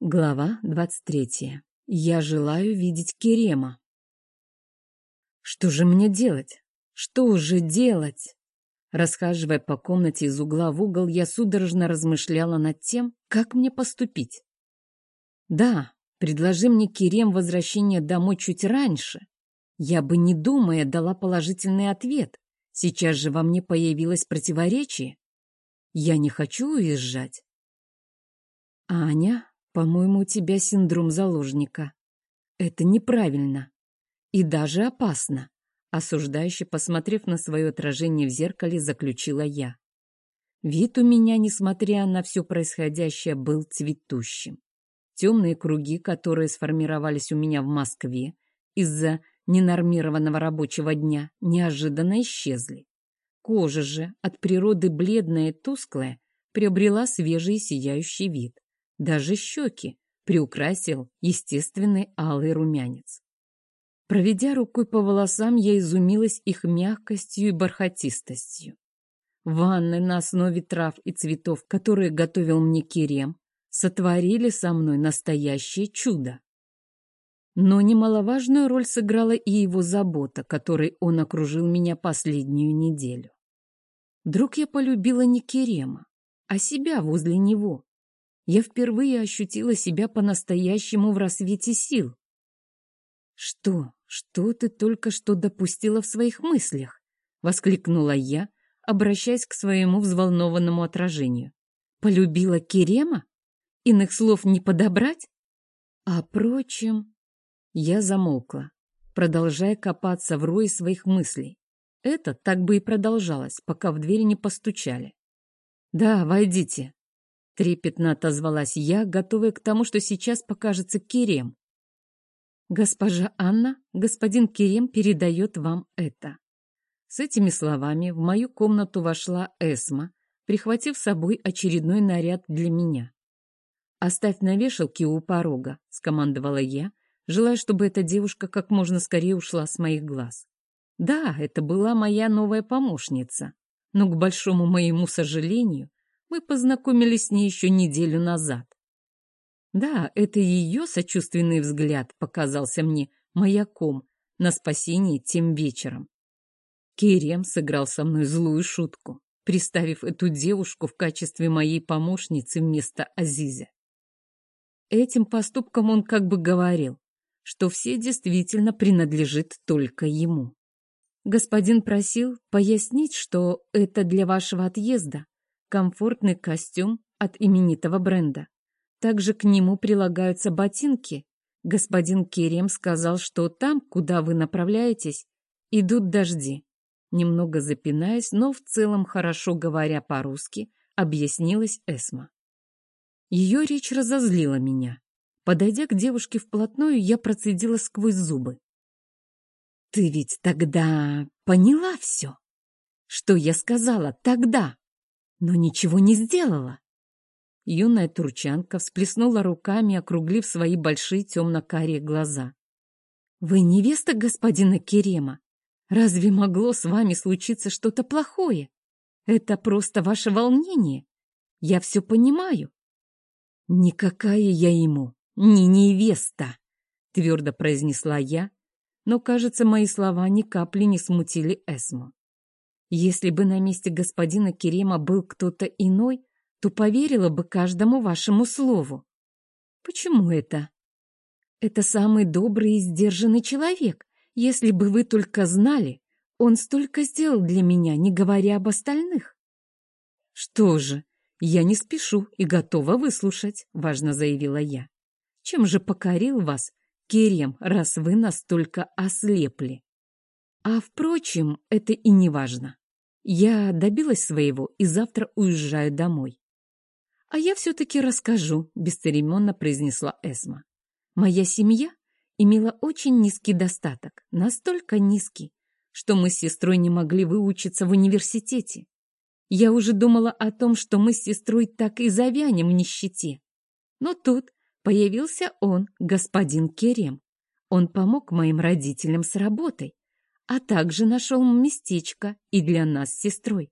Глава двадцать третья. Я желаю видеть Керема. Что же мне делать? Что же делать? Расхаживая по комнате из угла в угол, я судорожно размышляла над тем, как мне поступить. Да, предложи мне Керем возвращение домой чуть раньше. Я бы, не думая, дала положительный ответ. Сейчас же во мне появилось противоречие. Я не хочу уезжать. Аня, по-моему, у тебя синдром заложника. Это неправильно. И даже опасно. Осуждающе посмотрев на свое отражение в зеркале, заключила я. Вид у меня, несмотря на все происходящее, был цветущим. Темные круги, которые сформировались у меня в Москве из-за ненормированного рабочего дня, неожиданно исчезли. Кожа же, от природы бледная и тусклая, приобрела свежий сияющий вид. Даже щеки приукрасил естественный алый румянец. Проведя рукой по волосам, я изумилась их мягкостью и бархатистостью. Ванны на основе трав и цветов, которые готовил мне Керем, сотворили со мной настоящее чудо. Но немаловажную роль сыграла и его забота, которой он окружил меня последнюю неделю. Вдруг я полюбила не Керема, а себя возле него. Я впервые ощутила себя по-настоящему в рассвете сил. Что, что ты только что допустила в своих мыслях? Воскликнула я, обращаясь к своему взволнованному отражению. Полюбила Керема? Иных слов не подобрать? А прочим... Я замолкла, продолжая копаться в рое своих мыслей. Это так бы и продолжалось, пока в дверь не постучали. «Да, войдите», — трепетно отозвалась я, готовая к тому, что сейчас покажется Керем. «Госпожа Анна, господин Керем передает вам это». С этими словами в мою комнату вошла Эсма, прихватив с собой очередной наряд для меня. «Оставь на вешалке у порога», — скомандовала я, желая, чтобы эта девушка как можно скорее ушла с моих глаз. Да, это была моя новая помощница, но, к большому моему сожалению, мы познакомились с ней еще неделю назад. Да, это ее сочувственный взгляд показался мне маяком на спасение тем вечером. Керем сыграл со мной злую шутку, приставив эту девушку в качестве моей помощницы вместо Азизя. Этим поступком он как бы говорил, что все действительно принадлежит только ему. Господин просил пояснить, что это для вашего отъезда комфортный костюм от именитого бренда. Также к нему прилагаются ботинки. Господин Керем сказал, что там, куда вы направляетесь, идут дожди. Немного запинаясь, но в целом хорошо говоря по-русски, объяснилась Эсма. Ее речь разозлила меня. Подойдя к девушке вплотную, я процедила сквозь зубы. «Ты ведь тогда поняла все, что я сказала тогда, но ничего не сделала. Юная турчанка всплеснула руками, округлив свои большие темно-карие глаза. «Вы невеста господина Керема? Разве могло с вами случиться что-то плохое? Это просто ваше волнение. Я все понимаю». «Никакая я ему, не невеста», — твердо произнесла я, но, кажется, мои слова ни капли не смутили Эсму. Если бы на месте господина Керема был кто-то иной, то поверила бы каждому вашему слову. Почему это? Это самый добрый и сдержанный человек. Если бы вы только знали, он столько сделал для меня, не говоря об остальных. Что же, я не спешу и готова выслушать, важно заявила я. Чем же покорил вас Керем, раз вы настолько ослепли? А, впрочем, это и не важно. Я добилась своего и завтра уезжаю домой. «А я все-таки расскажу», — бесцеремонно произнесла Эсма. «Моя семья имела очень низкий достаток, настолько низкий, что мы с сестрой не могли выучиться в университете. Я уже думала о том, что мы с сестрой так и завянем в нищете. Но тут появился он, господин Керем. Он помог моим родителям с работой, а также нашел местечко и для нас с сестрой.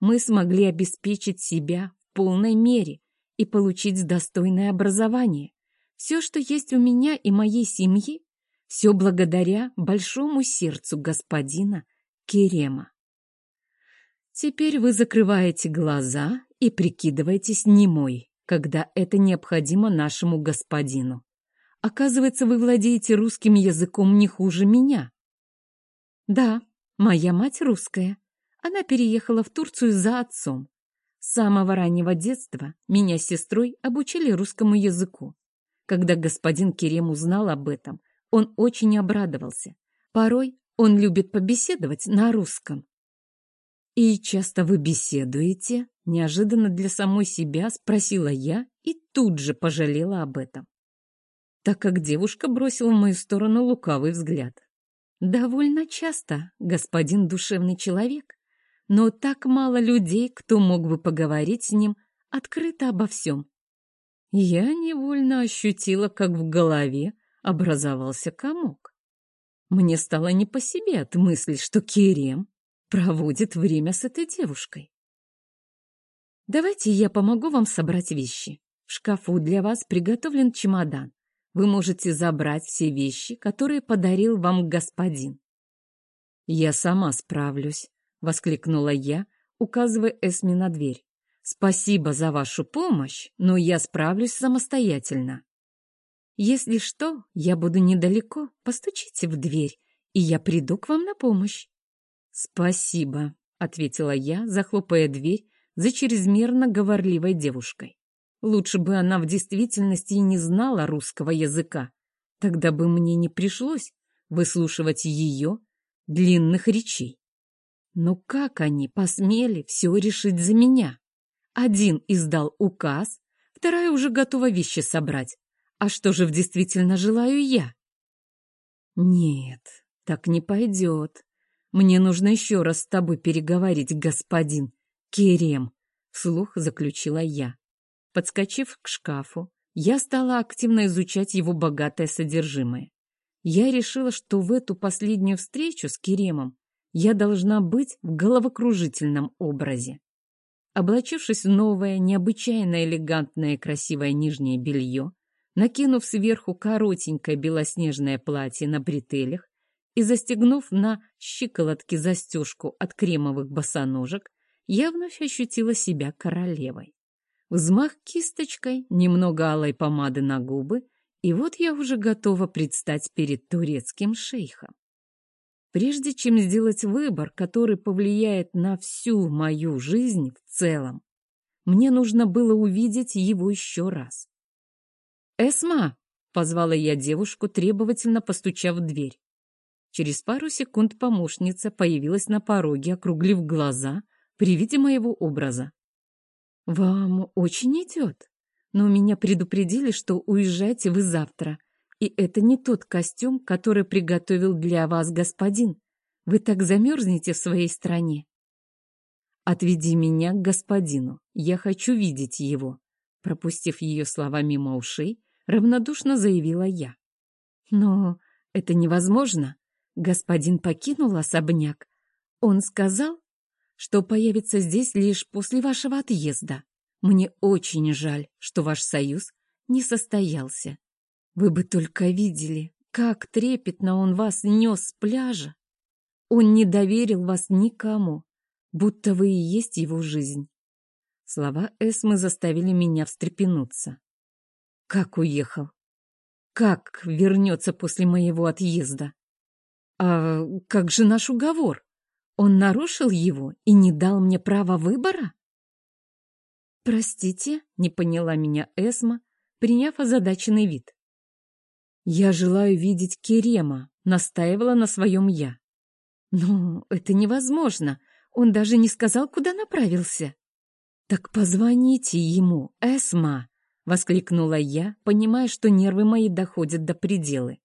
Мы смогли обеспечить себя полной мере и получить достойное образование, Все, что есть у меня и моей семьи, все благодаря большому сердцу господина Керема. Теперь вы закрываете глаза и прикидываетесь немой, когда это необходимо нашему господину. Оказывается, вы владеете русским языком не хуже меня. Да, моя мать русская. Она переехала в Турцию за отцом. С самого раннего детства меня с сестрой обучили русскому языку. Когда господин Керем узнал об этом, он очень обрадовался. Порой он любит побеседовать на русском. «И часто вы беседуете?» — неожиданно для самой себя спросила я и тут же пожалела об этом, так как девушка бросила в мою сторону лукавый взгляд. «Довольно часто, господин душевный человек, но так мало людей, кто мог бы поговорить с ним открыто обо всем». Я невольно ощутила, как в голове образовался комок. Мне стало не по себе от мысли, что Керем проводит время с этой девушкой. Давайте я помогу вам собрать вещи. В шкафу для вас приготовлен чемодан. Вы можете забрать все вещи, которые подарил вам господин. Я сама справлюсь, воскликнула я, указывая Эсми на дверь. Спасибо за вашу помощь, но я справлюсь самостоятельно. Если что, я буду недалеко, постучите в дверь, и я приду к вам на помощь. «Спасибо», — ответила я, захлопая дверь за чрезмерно говорливой девушкой. Лучше бы она в действительности и не знала русского языка. Тогда бы мне не пришлось выслушивать ее длинных речей. Но как они посмели все решить за меня? Один издал указ, вторая уже готова вещи собрать. А что же в действительно желаю я? Нет, так не пойдет. «Мне нужно еще раз с тобой переговорить, господин Керем», — вслух заключила я. Подскочив к шкафу, я стала активно изучать его богатое содержимое. Я решила, что в эту последнюю встречу с Керемом я должна быть в головокружительном образе. Облачившись в новое, необычайно элегантное красивое нижнее белье, накинув сверху коротенькое белоснежное платье на бретелях, и застегнув на щиколотке застежку от кремовых босоножек, я вновь ощутила себя королевой. Взмах кисточкой, немного алой помады на губы, и вот я уже готова предстать перед турецким шейхом. Прежде чем сделать выбор, который повлияет на всю мою жизнь в целом, мне нужно было увидеть его еще раз. «Эсма!» — позвала я девушку, требовательно постучав в дверь. Через пару секунд помощница появилась на пороге, округлив глаза при виде моего образа. «Вам очень идет, но меня предупредили, что уезжаете вы завтра, и это не тот костюм, который приготовил для вас господин. Вы так замерзнете в своей стране». «Отведи меня к господину, я хочу видеть его», пропустив ее слова мимо ушей, равнодушно заявила я. «Но это невозможно. Господин покинул особняк. Он сказал, что появится здесь лишь после вашего отъезда. Мне очень жаль, что ваш союз не состоялся. Вы бы только видели, как трепетно он вас нес с пляжа. Он не доверил вас никому, будто вы и есть его жизнь. Слова Эсмы заставили меня встрепенуться. Как уехал? Как вернется после моего отъезда? «А как же наш уговор? Он нарушил его и не дал мне права выбора?» «Простите», — не поняла меня Эсма, приняв озадаченный вид. «Я желаю видеть Керема», — настаивала на своем я. «Но это невозможно. Он даже не сказал, куда направился». «Так позвоните ему, Эсма!» — воскликнула я, понимая, что нервы мои доходят до предела.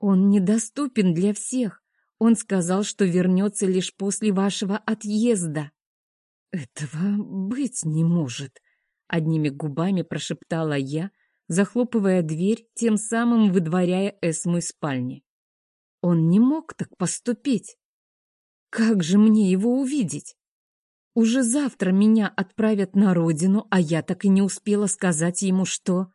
Он недоступен для всех. Он сказал, что вернется лишь после вашего отъезда. Этого быть не может, одними губами прошептала я, захлопывая дверь, тем самым выдворяя Эсму из спальни. Он не мог так поступить. Как же мне его увидеть? Уже завтра меня отправят на родину, а я так и не успела сказать ему, что...